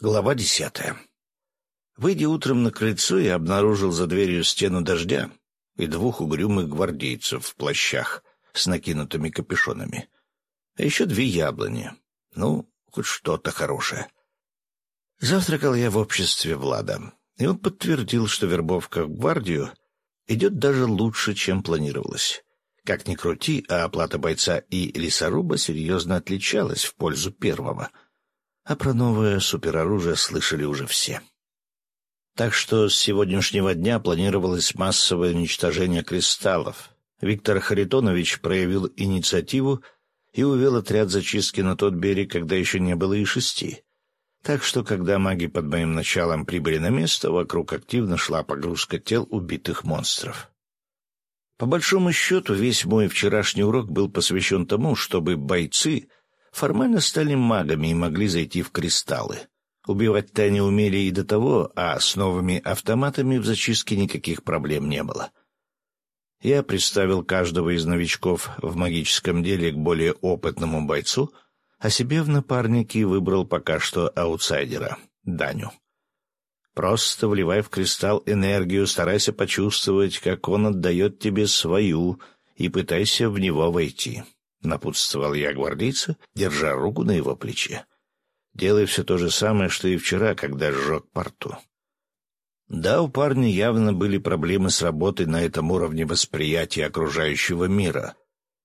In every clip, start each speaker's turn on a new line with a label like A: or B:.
A: Глава десятая. Выйдя утром на крыльцо, я обнаружил за дверью стену дождя и двух угрюмых гвардейцев в плащах с накинутыми капюшонами. А еще две яблони. Ну, хоть что-то хорошее. Завтракал я в обществе Влада, и он подтвердил, что вербовка в гвардию идет даже лучше, чем планировалось. Как ни крути, а оплата бойца и лесоруба серьезно отличалась в пользу первого — а про новое супероружие слышали уже все. Так что с сегодняшнего дня планировалось массовое уничтожение кристаллов. Виктор Харитонович проявил инициативу и увел отряд зачистки на тот берег, когда еще не было и шести. Так что, когда маги под моим началом прибыли на место, вокруг активно шла погрузка тел убитых монстров. По большому счету, весь мой вчерашний урок был посвящен тому, чтобы бойцы — формально стали магами и могли зайти в кристаллы. Убивать-то они умели и до того, а с новыми автоматами в зачистке никаких проблем не было. Я представил каждого из новичков в магическом деле к более опытному бойцу, а себе в напарники выбрал пока что аутсайдера — Даню. Просто вливай в кристалл энергию, старайся почувствовать, как он отдает тебе свою, и пытайся в него войти. — напутствовал я гвардейца, держа руку на его плече. «Делай все то же самое, что и вчера, когда сжег порту». Да, у парня явно были проблемы с работой на этом уровне восприятия окружающего мира.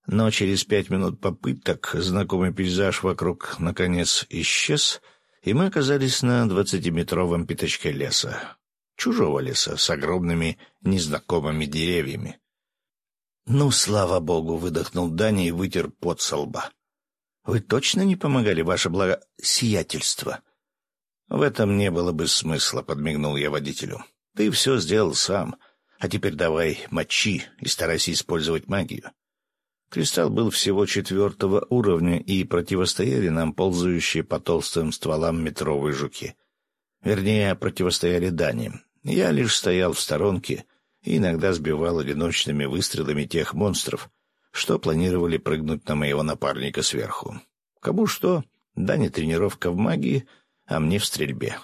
A: Но через пять минут попыток знакомый пейзаж вокруг, наконец, исчез, и мы оказались на двадцатиметровом пятачке леса. Чужого леса с огромными незнакомыми деревьями. «Ну, слава богу!» — выдохнул Даня и вытер пот со лба. «Вы точно не помогали, ваше благосиятельство?» «В этом не было бы смысла», — подмигнул я водителю. «Ты все сделал сам, а теперь давай мочи и старайся использовать магию». Кристалл был всего четвертого уровня, и противостояли нам ползающие по толстым стволам метровые жуки. Вернее, противостояли Дани. Я лишь стоял в сторонке — и иногда сбивал одиночными выстрелами тех монстров, что планировали прыгнуть на моего напарника сверху. Кому что, да не тренировка в магии, а мне в стрельбе.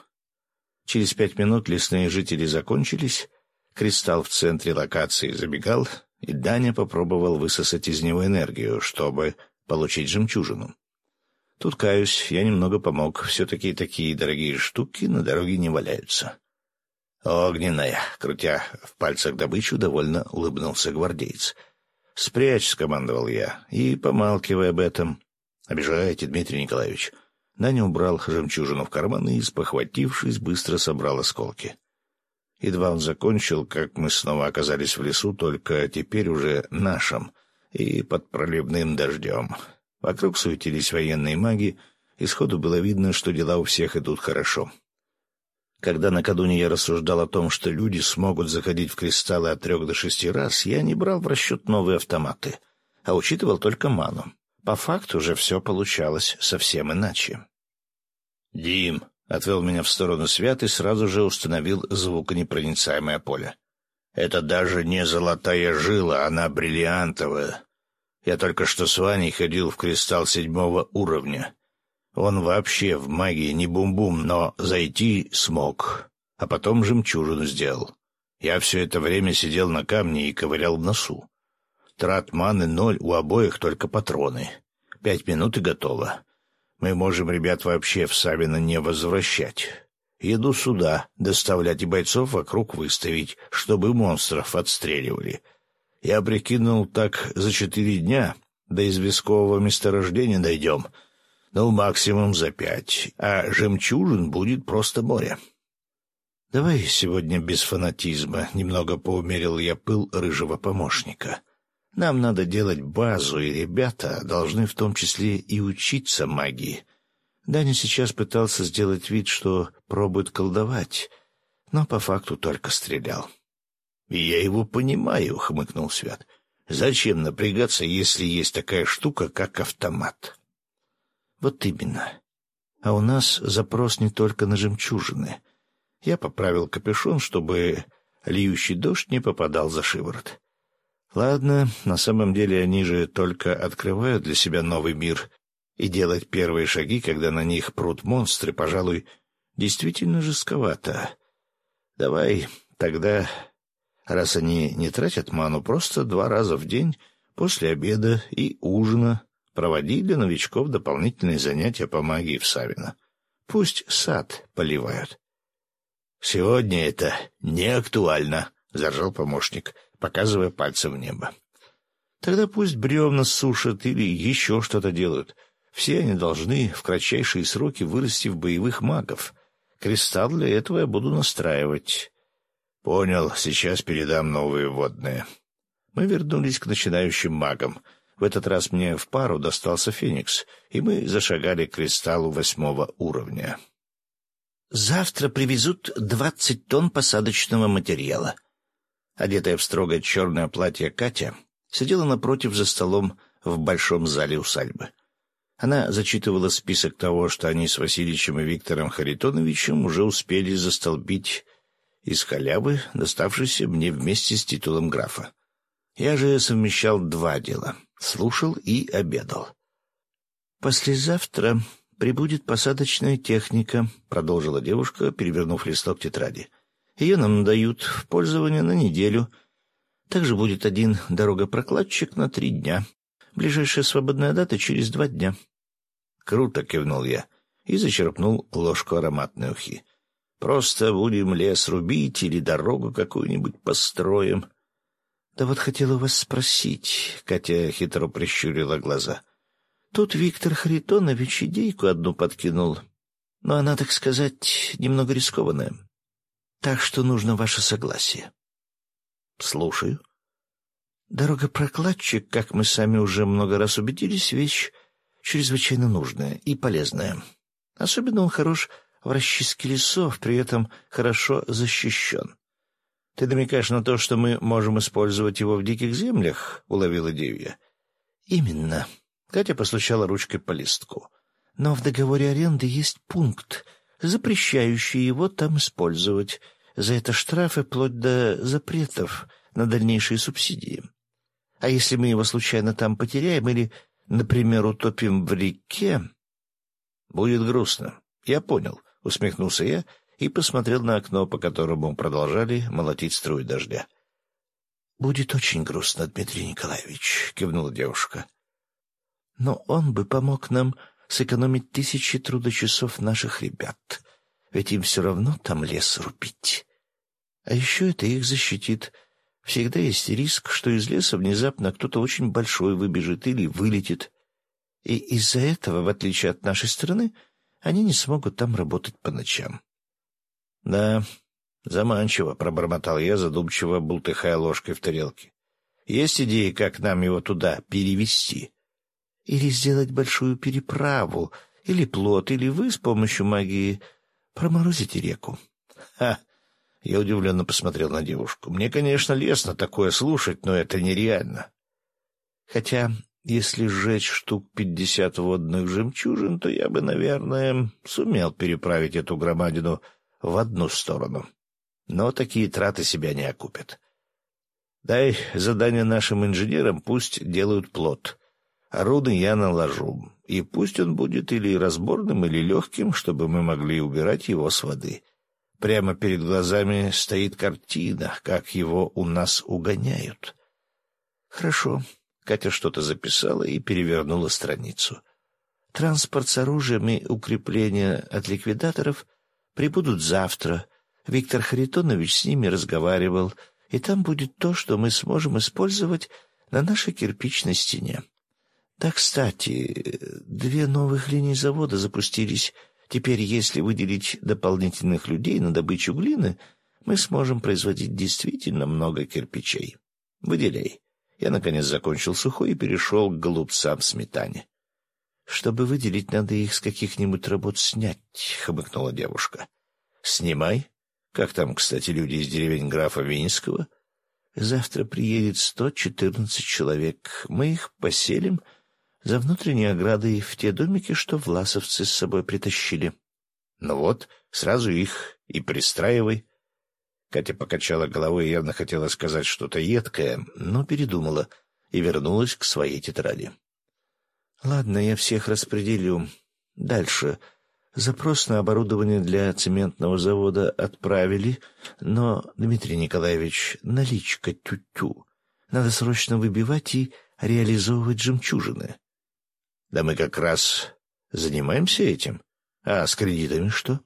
A: Через пять минут лесные жители закончились, кристалл в центре локации забегал, и Даня попробовал высосать из него энергию, чтобы получить жемчужину. Тут, каюсь, я немного помог, все-таки такие дорогие штуки на дороге не валяются. «Огненная!» — крутя в пальцах добычу, довольно улыбнулся гвардеец. «Спрячь!» — скомандовал я, и, помалкивая об этом, «Обижаете, Дмитрий Николаевич». Даня убрал жемчужину в карман и, спохватившись, быстро собрал осколки. Едва он закончил, как мы снова оказались в лесу, только теперь уже нашем, и под проливным дождем. Вокруг суетились военные маги, и сходу было видно, что дела у всех идут хорошо. Когда накануне я рассуждал о том, что люди смогут заходить в кристаллы от трех до шести раз, я не брал в расчет новые автоматы, а учитывал только ману. По факту же все получалось совсем иначе. «Дим», — отвел меня в сторону Свят и сразу же установил звуконепроницаемое поле. «Это даже не золотая жила, она бриллиантовая. Я только что с Ваней ходил в кристалл седьмого уровня. Он вообще в магии не бум-бум, но зайти смог, а потом жемчужину сделал. Я все это время сидел на камне и ковырял в носу. Трат маны ноль, у обоих только патроны. Пять минут и готово. Мы можем ребят вообще в Савино не возвращать. Еду сюда, доставлять и бойцов вокруг выставить, чтобы монстров отстреливали. Я прикинул так за четыре дня, до известкового месторождения дойдем — ну, максимум за пять, а жемчужин будет просто море. Давай сегодня без фанатизма, немного поумерил я пыл рыжего помощника. Нам надо делать базу, и ребята должны в том числе и учиться магии. Даня сейчас пытался сделать вид, что пробует колдовать, но по факту только стрелял. — Я его понимаю, — хмыкнул Свят. — Зачем напрягаться, если есть такая штука, как автомат? Вот именно. А у нас запрос не только на жемчужины. Я поправил капюшон, чтобы льющий дождь не попадал за шиворот. Ладно, на самом деле они же только открывают для себя новый мир, и делать первые шаги, когда на них прут монстры, пожалуй, действительно жестковато. Давай тогда, раз они не тратят ману, просто два раза в день после обеда и ужина проводи для новичков дополнительные занятия по магии в Савино. Пусть сад поливают. — Сегодня это не актуально, — заржал помощник, показывая пальцем в небо. — Тогда пусть бревна сушат или еще что-то делают. Все они должны в кратчайшие сроки вырасти в боевых магов. Кристалл для этого я буду настраивать. — Понял, сейчас передам новые водные. Мы вернулись к начинающим магам — в этот раз мне в пару достался Феникс, и мы зашагали к кристаллу восьмого уровня.
B: «Завтра привезут двадцать тонн посадочного материала».
A: Одетая в строгое черное платье Катя сидела напротив за столом в большом зале усадьбы. Она зачитывала список того, что они с Васильевичем и Виктором Харитоновичем уже успели застолбить из халявы, доставшейся мне вместе с титулом графа. Я же совмещал два дела — слушал и обедал.
B: «Послезавтра прибудет посадочная техника», — продолжила девушка, перевернув листок тетради. «Ее нам дают в пользование на неделю. Также будет один дорогопрокладчик на три дня. Ближайшая свободная дата через два дня».
A: «Круто!» — кивнул я и зачерпнул ложку ароматной ухи. «Просто будем лес рубить или дорогу какую-нибудь построим».
B: Да вот хотела вас спросить, Катя хитро прищурила глаза. Тут Виктор Харитонович идейку одну подкинул, но она, так сказать, немного рискованная. Так что нужно ваше согласие.
A: Слушаю.
B: Дорогопрокладчик, как мы сами уже много раз убедились, вещь чрезвычайно нужная и полезная. Особенно он хорош в расчистке лесов, при этом хорошо защищен. — Ты намекаешь на то, что мы можем использовать его в диких землях? — уловила Девья. — Именно. Катя постучала ручкой по листку. — Но в договоре аренды есть пункт, запрещающий его там использовать. За это штрафы вплоть до запретов на дальнейшие субсидии. А если мы его случайно там потеряем или, например, утопим в реке...
A: — Будет грустно. Я понял, — усмехнулся я и посмотрел на окно, по которому продолжали молотить струи дождя.
B: — Будет очень грустно, Дмитрий Николаевич, — кивнула девушка. — Но он бы помог нам сэкономить тысячи трудочасов наших ребят, ведь им все равно там лес рубить. А еще это их защитит. Всегда есть риск, что из леса внезапно кто-то очень большой выбежит или вылетит. И из-за этого, в отличие от нашей страны, они не смогут там работать по ночам.
A: — Да, заманчиво, — пробормотал я, задумчиво бултыхая ложкой в тарелке. — Есть идеи, как нам его туда перевести?
B: — Или сделать большую переправу, или плот, или вы с помощью магии проморозите реку.
A: — Ха! Я удивленно посмотрел на девушку. Мне, конечно, лестно такое слушать, но это нереально.
B: Хотя, если сжечь штук пятьдесят водных жемчужин, то я бы, наверное, сумел переправить эту громадину в одну сторону. Но такие траты себя не окупят.
A: Дай задание нашим инженерам, пусть делают плод. А руны я наложу, и пусть он будет или разборным, или легким, чтобы мы могли убирать его с воды. Прямо перед глазами стоит картина, как его у нас угоняют.
B: Хорошо. Катя что-то записала и перевернула страницу. Транспорт с оружием и укрепления от ликвидаторов Прибудут завтра. Виктор Харитонович с ними разговаривал, и там будет то, что мы сможем использовать на нашей кирпичной стене. Да, кстати, две новых линии завода запустились. Теперь, если выделить дополнительных людей на добычу глины, мы сможем производить действительно много кирпичей. Выделяй. Я, наконец, закончил сухой и перешел к голубцам сметане. Чтобы выделить, надо их с каких-нибудь работ снять, — хмыкнула девушка. — Снимай. Как там, кстати, люди из деревень графа Винского? Завтра приедет сто четырнадцать человек. Мы их поселим за внутренней оградой в те домики, что власовцы с собой притащили. — Ну вот, сразу их и пристраивай. Катя покачала головой и явно хотела сказать что-то едкое, но передумала и вернулась к своей тетради. Ладно, я всех распределю. Дальше. Запрос на оборудование для цементного завода отправили, но, Дмитрий Николаевич, наличка тю-тю. Надо срочно выбивать и реализовывать жемчужины.
A: Да мы как раз занимаемся этим. А с кредитами что?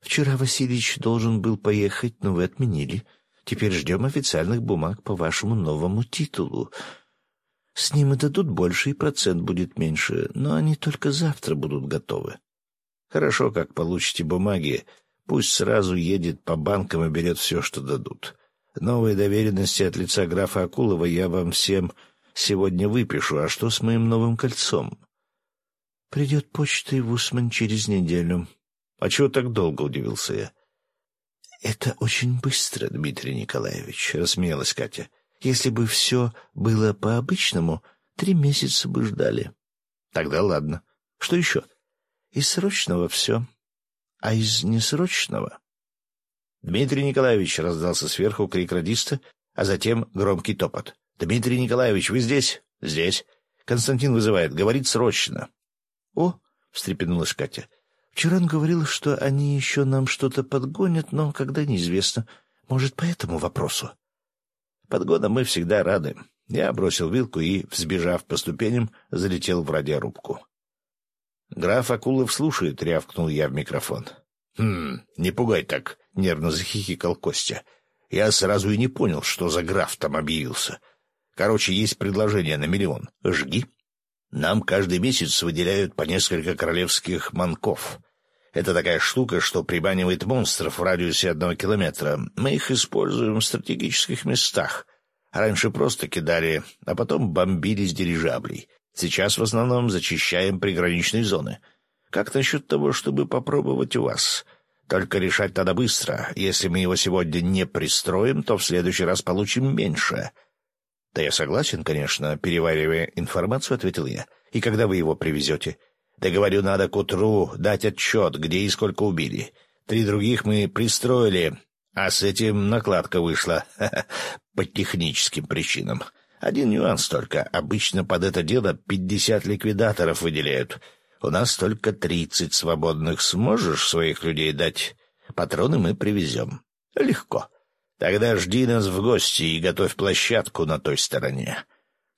B: Вчера Васильевич должен был поехать, но вы отменили. Теперь ждем официальных бумаг по вашему новому титулу. С ним и дадут больше, и процент будет меньше, но они только завтра будут готовы.
A: Хорошо, как получите бумаги, пусть сразу едет по банкам и берет все, что дадут. Новые доверенности от лица графа Акулова я вам всем сегодня выпишу. А что с моим новым кольцом?
B: Придет почта и в Усман через неделю.
A: А чего так долго, удивился я.
B: Это очень быстро, Дмитрий Николаевич, рассмеялась Катя. Если бы все было по-обычному, три месяца бы ждали.
A: Тогда ладно. Что еще?
B: — из срочного все. А из несрочного...
A: «Дмитрий Николаевич!» — раздался сверху крик радиста, а затем громкий топот. «Дмитрий Николаевич, вы здесь?» «Здесь. Константин вызывает. Говорит срочно».
B: «О!» — встрепенулась Катя. «Вчера он говорил, что они еще нам что-то подгонят, но когда неизвестно. Может, по этому вопросу?»
A: «Подгонам мы всегда рады». Я бросил вилку и, взбежав по ступеням, залетел в радиорубку. «Граф Акулов слушает», — рявкнул я в микрофон. «Хм, не пугай так», — нервно захихикал Костя. «Я сразу и не понял, что за граф там объявился. Короче, есть предложение на миллион. Жги. Нам каждый месяц выделяют по несколько королевских манков. Это такая штука, что приманивает монстров в радиусе одного километра. Мы их используем в стратегических местах. Раньше просто кидали, а потом бомбили с дирижаблей». Сейчас в основном зачищаем приграничные зоны. Как насчет того, чтобы попробовать у вас? Только решать надо быстро. Если мы его сегодня не пристроим, то в следующий раз получим меньше. — Да я согласен, конечно, переваривая информацию, — ответил я. — И когда вы его привезете? — Да говорю, надо к утру дать отчет, где и сколько убили. Три других мы пристроили, а с этим накладка вышла по техническим причинам. Один нюанс только. Обычно под это дело пятьдесят ликвидаторов выделяют. У нас только тридцать свободных. Сможешь своих людей дать? Патроны мы привезем. Легко. Тогда жди нас в гости и готовь площадку на той стороне.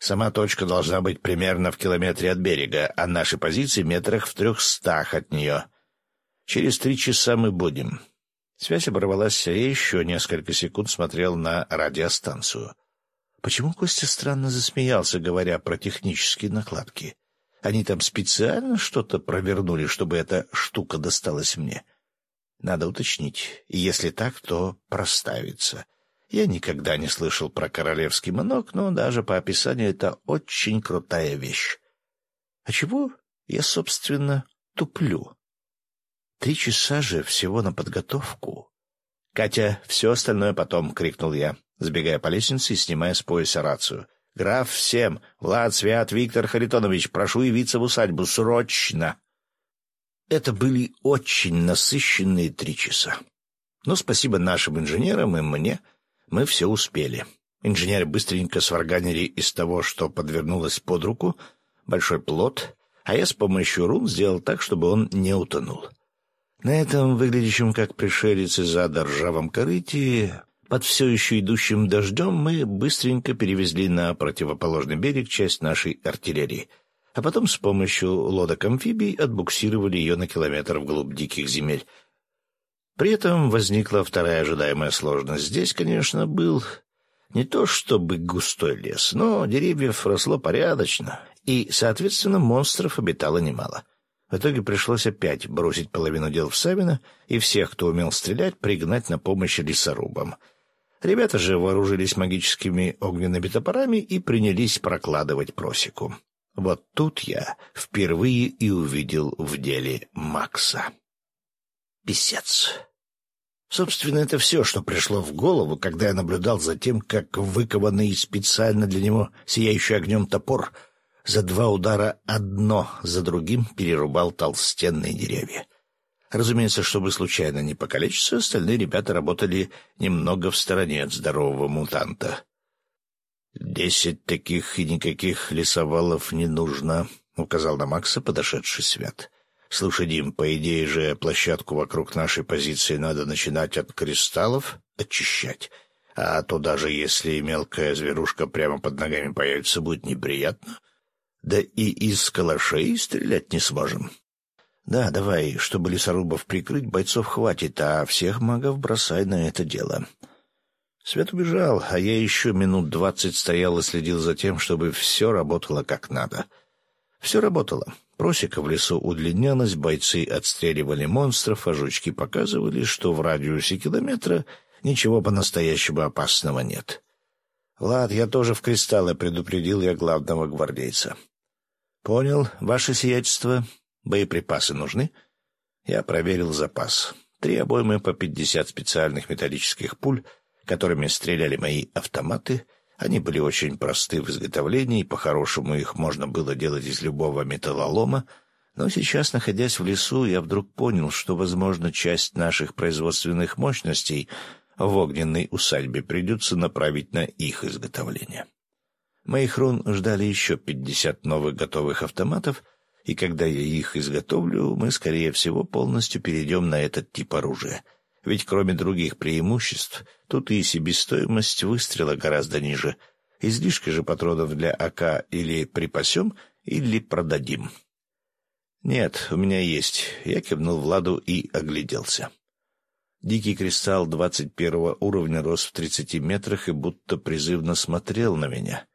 A: Сама точка должна быть примерно в километре от берега, а наши позиции метрах в трехстах от нее. Через три часа мы будем. Связь оборвалась, а я еще несколько секунд смотрел на радиостанцию. Почему Костя странно засмеялся, говоря про технические накладки? Они там специально что-то провернули, чтобы эта штука досталась мне? Надо уточнить. И если так, то проставиться. Я никогда не слышал про королевский манок, но даже по описанию это очень крутая вещь. А чего я, собственно, туплю? Три часа же всего на подготовку. — Катя, все остальное потом, — крикнул я сбегая по лестнице и снимая с пояса рацию. «Граф, всем! Влад, Свят, Виктор Харитонович, прошу явиться в усадьбу срочно!» Это были очень насыщенные три часа. Но спасибо нашим инженерам и мне, мы все успели. Инженеры быстренько сварганили из того, что подвернулось под руку, большой плод, а я с помощью рун сделал так, чтобы он не утонул. На этом, выглядящем как пришелец из ада ржавом корыте, под все еще идущим дождем мы быстренько перевезли на противоположный берег часть нашей артиллерии, а потом с помощью лодок-амфибий отбуксировали ее на километр вглубь диких земель. При этом возникла вторая ожидаемая сложность. Здесь, конечно, был не то чтобы густой лес, но деревьев росло порядочно, и, соответственно, монстров обитало немало. В итоге пришлось опять бросить половину дел в Савино и всех, кто умел стрелять, пригнать на помощь лесорубам — Ребята же вооружились магическими огненными топорами и принялись прокладывать просеку. Вот тут я впервые и увидел в деле Макса. Писец. Собственно, это все, что пришло в голову, когда я наблюдал за тем, как выкованный специально для него сияющий огнем топор за два удара одно за другим перерубал толстенные деревья. Разумеется, чтобы случайно не покалечиться, остальные ребята работали немного в стороне от здорового мутанта. «Десять таких и никаких лесовалов не нужно», — указал на Макса подошедший Свят. Слушай, Дим, по идее же площадку вокруг нашей позиции надо начинать от кристаллов очищать. А то даже если мелкая зверушка прямо под ногами появится, будет неприятно. Да и из калашей стрелять не сможем. Да, давай, чтобы лесорубов прикрыть, бойцов хватит, а всех магов бросай на это дело. Свет убежал, а я еще минут двадцать стоял и следил за тем, чтобы все работало как надо. Все работало. Просека в лесу удлинялась, бойцы отстреливали монстров, а жучки показывали, что в радиусе километра ничего по-настоящему опасного нет. «Влад, я тоже в кристаллы», — предупредил я главного гвардейца. «Понял, ваше сиятельство. Боеприпасы нужны?» Я проверил запас. Три обоймы по пятьдесят специальных металлических пуль, которыми стреляли мои автоматы. Они были очень просты в изготовлении, по-хорошему их можно было делать из любого металлолома, но сейчас, находясь в лесу, я вдруг понял, что, возможно, часть наших производственных мощностей в огненной усадьбе придется направить на их изготовление. Моих рун ждали еще пятьдесят новых готовых автоматов, и когда я их изготовлю, мы, скорее всего, полностью перейдем на этот тип оружия. Ведь кроме других преимуществ, тут и себестоимость выстрела гораздо ниже. Излишки же патронов для АК или припасем, или продадим. «Нет, у меня есть». Я кивнул Владу и огляделся. Дикий кристалл двадцать первого уровня рос в тридцати метрах и будто призывно смотрел на меня.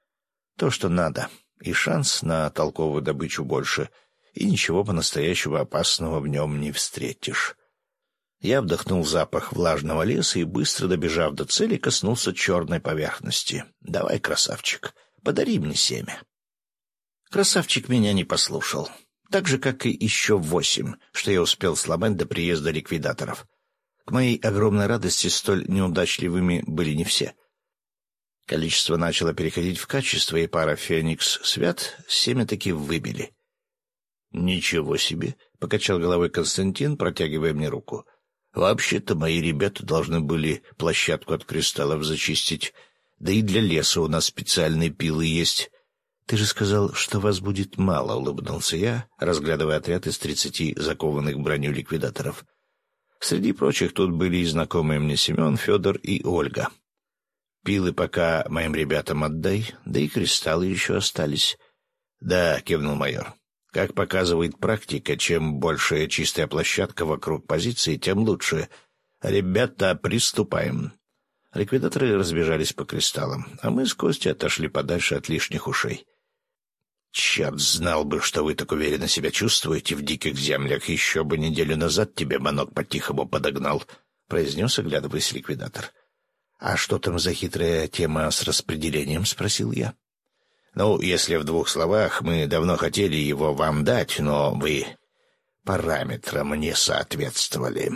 A: То, что надо. И шанс на толковую добычу больше. И ничего по-настоящему опасного в нем не встретишь. Я вдохнул запах влажного леса и, быстро добежав до цели, коснулся черной поверхности. «Давай, красавчик, подари мне семя». Красавчик меня не послушал. Так же, как и еще восемь, что я успел сломать до приезда ликвидаторов. К моей огромной радости столь неудачливыми были не все. Количество начало переходить в качество, и пара «Феникс Свят» семя таки выбили. «Ничего себе!» — покачал головой Константин, протягивая мне руку. «Вообще-то мои ребята должны были площадку от кристаллов зачистить. Да и для леса у нас специальные пилы есть». «Ты же сказал, что вас будет мало», — улыбнулся я, разглядывая отряд из тридцати закованных броню ликвидаторов. Среди прочих тут были и знакомые мне Семен, Федор и Ольга. Пилы пока моим ребятам отдай, да и кристаллы еще остались. — Да, — кивнул майор. — Как показывает практика, чем большая чистая площадка вокруг позиции, тем лучше. Ребята, приступаем. Ликвидаторы разбежались по кристаллам, а мы с Костей отошли подальше от лишних ушей. Черт знал бы, что вы так уверенно себя чувствуете в диких землях. Еще бы неделю назад тебе манок по-тихому подогнал, — произнес, оглядываясь ликвидатор. — А что там за хитрая тема с распределением? — спросил я. — Ну, если в двух словах, мы давно хотели его вам дать, но вы параметрам не соответствовали.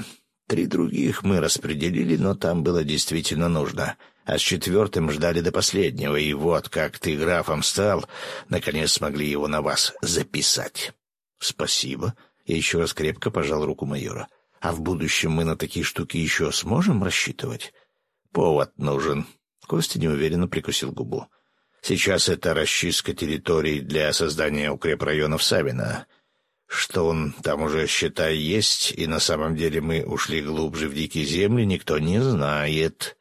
A: Три других мы распределили, но там было действительно нужно — а с четвертым ждали до последнего, и вот как ты графом стал, наконец смогли его на вас записать. — Спасибо. Я еще раз крепко пожал руку майора. — А в будущем мы на такие штуки еще сможем рассчитывать? — Повод нужен. Костя неуверенно прикусил губу. — Сейчас это расчистка территорий для создания укрепрайонов Савина. Что он там уже, считай, есть, и на самом деле мы ушли глубже в дикие земли, никто не знает.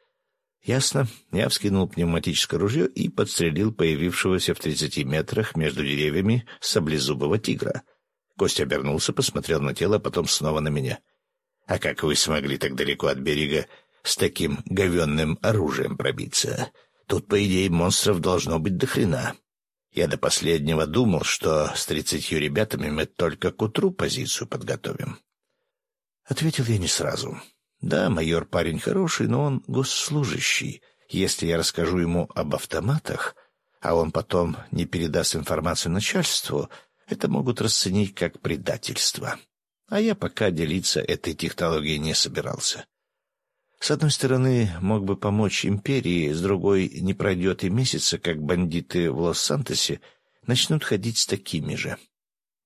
A: Ясно. Я вскинул пневматическое ружье и подстрелил появившегося в тридцати метрах между деревьями саблезубого тигра. Костя обернулся, посмотрел на тело, а потом снова на меня. «А как вы смогли так далеко от берега с таким говенным оружием пробиться? Тут, по идее, монстров должно быть до хрена. Я до последнего думал, что с тридцатью ребятами мы только к утру позицию подготовим». Ответил я не сразу. Да, майор парень хороший, но он госслужащий. Если я расскажу ему об автоматах, а он потом не передаст информацию начальству, это могут расценить как предательство. А я пока делиться этой технологией не собирался. С одной стороны, мог бы помочь империи, с другой, не пройдет и месяца, как бандиты в Лос-Сантосе начнут ходить с такими же.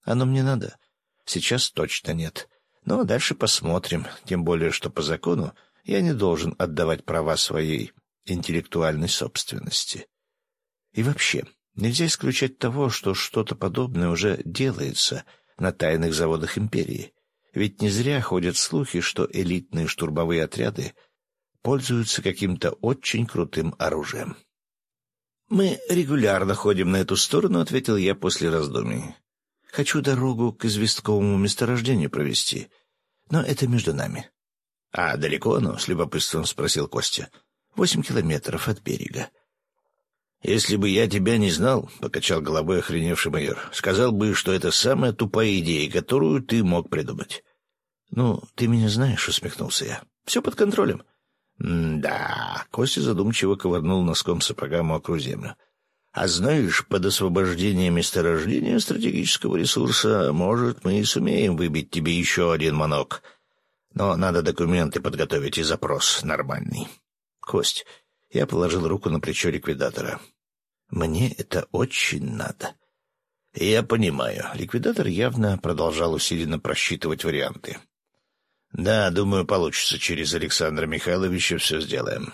A: Оно мне надо? Сейчас точно нет. Но дальше посмотрим, тем более, что по закону я не должен отдавать права своей интеллектуальной собственности. И вообще, нельзя исключать того, что что-то подобное уже делается,
B: на тайных заводах империи. Ведь не зря ходят слухи, что элитные штурмовые отряды пользуются каким-то очень крутым оружием. «Мы регулярно ходим на эту сторону», — ответил я после раздумий. «Хочу дорогу к известковому месторождению провести, но это между нами». «А далеко оно?» — с любопытством спросил Костя. «Восемь километров от берега». «Если бы я тебя не знал», — покачал головой охреневший майор, — «сказал бы, что это самая тупая идея, которую ты мог придумать». «Ну, ты меня знаешь», — усмехнулся я. «Все под контролем». «Да», — Костя задумчиво ковырнул носком сапога мокрую землю. «А знаешь, под освобождение месторождения стратегического ресурса, может, мы и сумеем выбить тебе еще один манок. Но надо документы подготовить и запрос нормальный». «Кость, я положил руку на плечо ликвидатора. «Мне это очень надо». «Я понимаю». Ликвидатор явно продолжал усиленно просчитывать варианты. «Да, думаю, получится. Через Александра Михайловича все сделаем.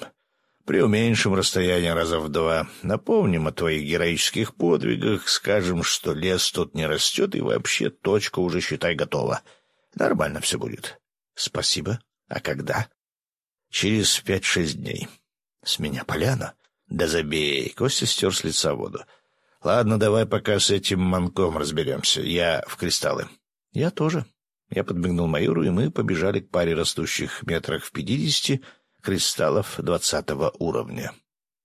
B: Приуменьшим расстояние раза в два. Напомним о твоих героических подвигах, скажем, что лес тут не растет, и вообще точка уже, считай, готова. Нормально все будет». «Спасибо. А когда?» «Через пять-шесть дней». С меня поляна? Да забей. Костя стер с лица воду. Ладно, давай пока с этим манком разберемся. Я в кристаллы. Я тоже. Я подмигнул майору, и мы побежали к паре растущих метрах в пятидесяти кристаллов двадцатого уровня.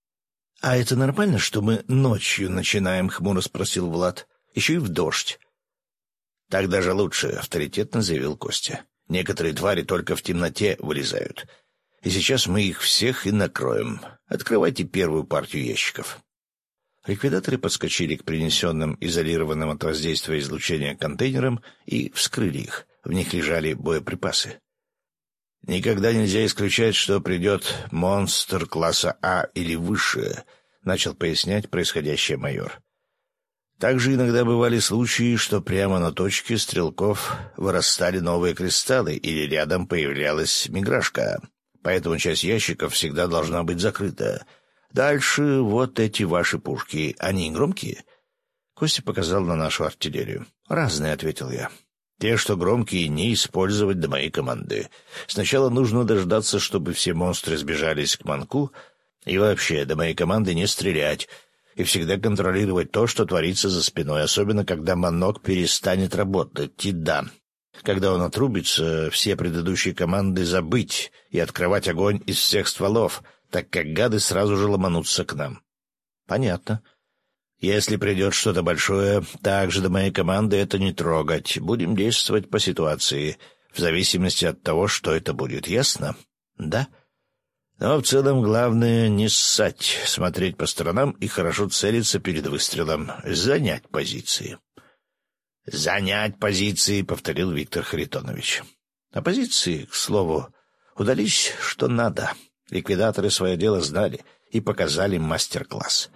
B: — А это нормально, что мы ночью начинаем? — хмуро спросил Влад. — Еще и в дождь. — Так даже лучше, — авторитетно заявил Костя. — Некоторые твари только в темноте вылезают. — и сейчас мы их всех и накроем. Открывайте первую партию ящиков. Ликвидаторы подскочили к принесенным изолированным от воздействия излучения контейнерам и вскрыли их. В них лежали боеприпасы. «Никогда нельзя исключать, что придет монстр класса А или выше», — начал пояснять происходящее майор. Также иногда бывали случаи, что прямо на точке стрелков вырастали новые кристаллы или рядом появлялась миграшка поэтому часть ящиков всегда должна быть закрыта. Дальше вот эти ваши пушки, они громкие?» Костя показал на нашу артиллерию. «Разные», — ответил я. «Те, что громкие, не использовать до моей команды. Сначала нужно дождаться, чтобы все монстры сбежались к манку, и вообще до моей команды не стрелять, и всегда контролировать то, что творится за спиной, особенно когда манок перестанет работать. И да, когда он отрубится, все предыдущие команды забыть и открывать огонь из всех стволов, так как гады сразу же ломанутся к нам. Понятно. Если придет что-то большое, также до моей команды это не трогать. Будем действовать по ситуации, в зависимости от того, что это будет. Ясно? Да. Но в целом главное не ссать, смотреть по сторонам и хорошо целиться перед выстрелом, занять позиции. «Занять позиции», — повторил Виктор Харитонович. А позиции, к слову, удались что надо. Ликвидаторы свое дело знали и показали мастер-класс.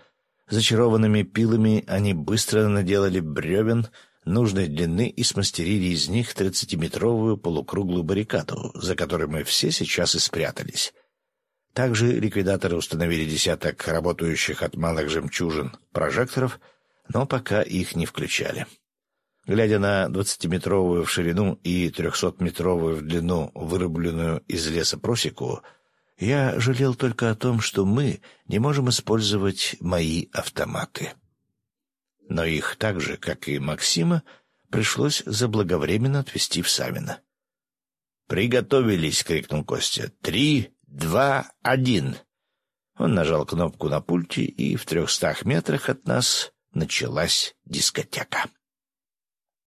B: Зачарованными пилами они быстро наделали бревен нужной длины и смастерили из них тридцатиметровую полукруглую баррикаду, за которой мы все сейчас и спрятались. Также ликвидаторы установили десяток работающих от малых жемчужин прожекторов, но пока их не включали. Глядя на двадцатиметровую в ширину и трехсотметровую в длину вырубленную из леса просеку, я жалел только о том, что мы не можем использовать мои автоматы. Но их так же, как и Максима, пришлось заблаговременно отвезти в Савино. «Приготовились!» — крикнул Костя. «Три, два, один!» Он нажал кнопку на пульте, и в трехстах метрах от нас началась дискотека.